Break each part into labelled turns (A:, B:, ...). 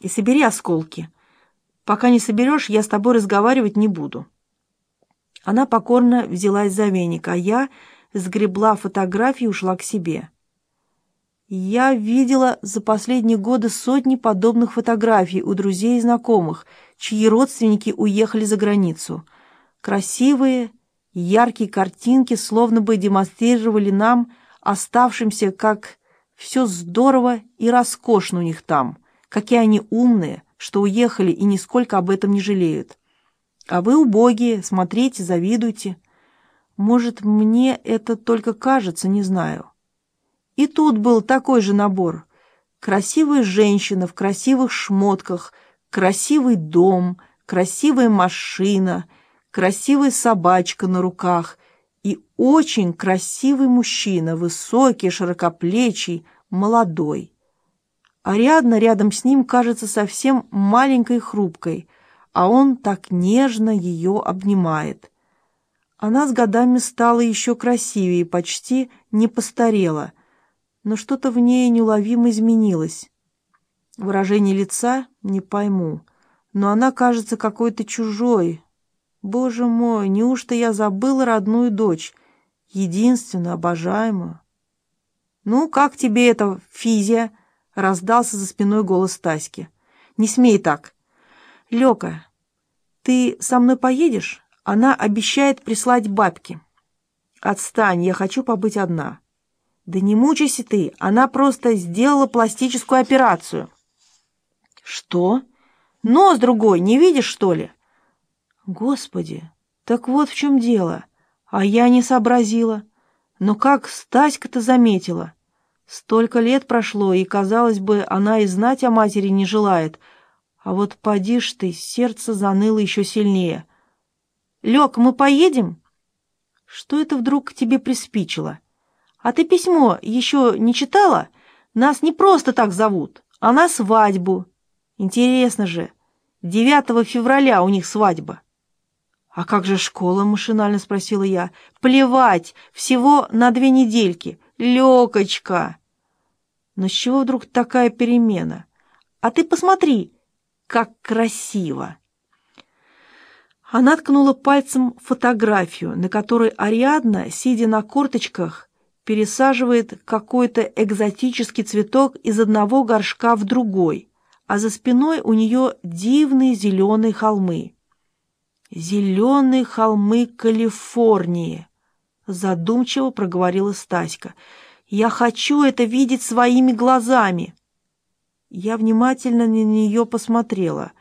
A: и собери осколки. Пока не соберешь, я с тобой разговаривать не буду». Она покорно взялась за веник, а я сгребла фотографии и ушла к себе. Я видела за последние годы сотни подобных фотографий у друзей и знакомых, чьи родственники уехали за границу. Красивые, яркие картинки словно бы демонстрировали нам, оставшимся, как все здорово и роскошно у них там, какие они умные, что уехали и нисколько об этом не жалеют. А вы убогие, смотрите, завидуйте. Может, мне это только кажется, не знаю. И тут был такой же набор. Красивая женщина в красивых шмотках, красивый дом, красивая машина, красивая собачка на руках и очень красивый мужчина, высокий, широкоплечий, молодой. Ариадна рядом с ним кажется совсем маленькой хрупкой, а он так нежно ее обнимает. Она с годами стала еще красивее, почти не постарела — но что-то в ней неуловимо изменилось. Выражение лица не пойму, но она кажется какой-то чужой. Боже мой, неужто я забыла родную дочь, единственную, обожаемую? «Ну, как тебе это, физия?» — раздался за спиной голос Таськи. «Не смей так. Лёка, ты со мной поедешь? Она обещает прислать бабки. Отстань, я хочу побыть одна». «Да не мучайся ты, она просто сделала пластическую операцию». «Что? Нос другой, не видишь, что ли?» «Господи, так вот в чем дело. А я не сообразила. Но как Стаська-то заметила? Столько лет прошло, и, казалось бы, она и знать о матери не желает. А вот поди ж ты, сердце заныло еще сильнее. Лёк, мы поедем?» «Что это вдруг к тебе приспичило?» А ты письмо еще не читала? Нас не просто так зовут, а на свадьбу. Интересно же, 9 февраля у них свадьба. «А как же школа?» — машинально спросила я. «Плевать, всего на две недельки. Лёкочка!» Но с чего вдруг такая перемена? А ты посмотри, как красиво!» Она ткнула пальцем фотографию, на которой Ариадна, сидя на корточках, пересаживает какой-то экзотический цветок из одного горшка в другой, а за спиной у нее дивные зеленые холмы. «Зеленые холмы Калифорнии», — задумчиво проговорила Стаська. «Я хочу это видеть своими глазами». Я внимательно на нее посмотрела.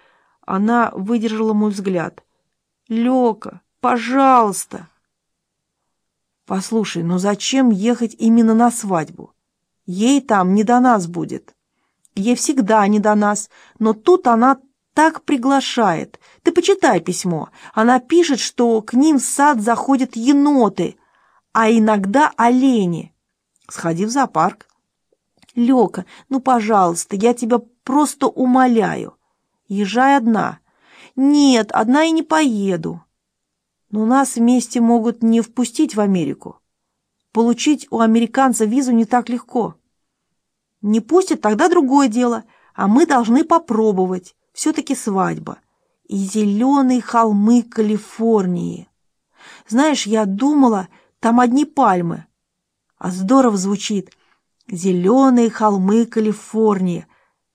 A: Она выдержала мой взгляд. «Лёка, пожалуйста!» Послушай, ну зачем ехать именно на свадьбу? Ей там не до нас будет. Ей всегда не до нас, но тут она так приглашает. Ты почитай письмо. Она пишет, что к ним в сад заходят еноты, а иногда олени. Сходи в зоопарк. Лёка, ну, пожалуйста, я тебя просто умоляю. Езжай одна. Нет, одна и не поеду. Но нас вместе могут не впустить в Америку. Получить у американца визу не так легко. Не пустят, тогда другое дело, а мы должны попробовать. Все-таки свадьба. И зеленые холмы Калифорнии. Знаешь, я думала, там одни пальмы. А здорово звучит. Зеленые холмы Калифорнии.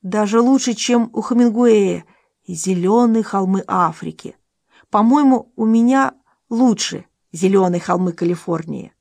A: Даже лучше, чем у Хамингуэя. И зеленые холмы Африки. По-моему, у меня лучше зеленые холмы Калифорнии.